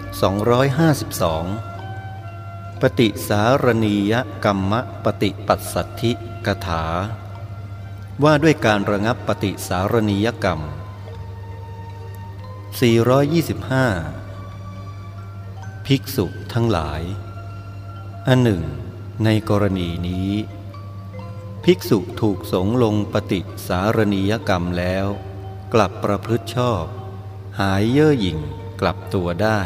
252 ปฏิสารณียกรรมปฏิปัสสัทธิกถา ว่าด้วยการระงับปฏิสารณียกรรม 425 ภิกษุทั้งหลาย อันหนึ่ง ในกรณีนี้ ภิกษุถูกสงลงปฏิสารณียกรรมแล้ว กลับประพฤติชอบ หายเย่อหยิ่ง กลับตัวได้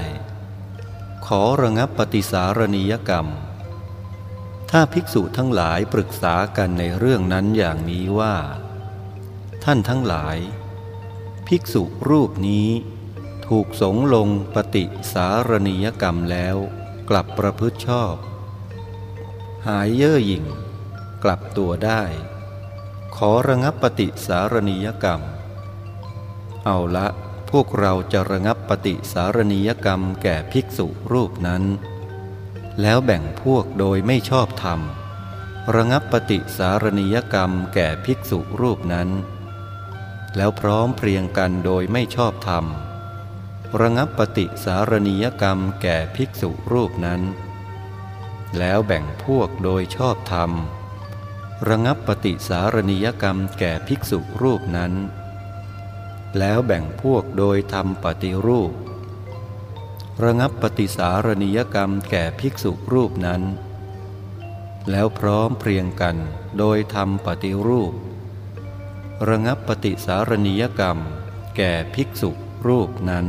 ขอระงับปฏิสารณียกรรม ถ้าภิกษุทั้งหลายปรึกษากันในเรื่องนั้นอย่างนี้ว่า ท่านทั้งหลาย ภิกษุรูปนี้ถูกสงลงปฏิสารณียกรรมแล้วกลับประพฤติชอบ หายเย่อหยิ่ง กลับตัวได้ ขอระงับปฏิสารณียกรรม เอาละ วกเราจะระงับปฏิสารณียกรรมแก่ภิกษุรูปนั้น แล้วแบ่งพวกโดยไม่ชอบธรรม ระงับปฏิสารณียกรรมแก่ภิกษุรูปนั้น แล้วพร้อมเพรียงกันโดยไม่ชอบธรรม ระงับปฏิสารณียกรรมแก่ภิกษุรูปนั้น แล้วแบ่งพวกโดยชอบธรรม ระงับปฏิสารณียกรรมแก่ภิกษุรูปนั้น แล้วแบ่งพวกโดยทำปฏิรูป ระงับปฏิสารณียกรรมแก่ภิกษุรูปนั้น แล้วพร้อมเพรียงกันโดยทำปฏิรูป ระงับปฏิสารณียกรรมแก่ภิกษุรูปนั้น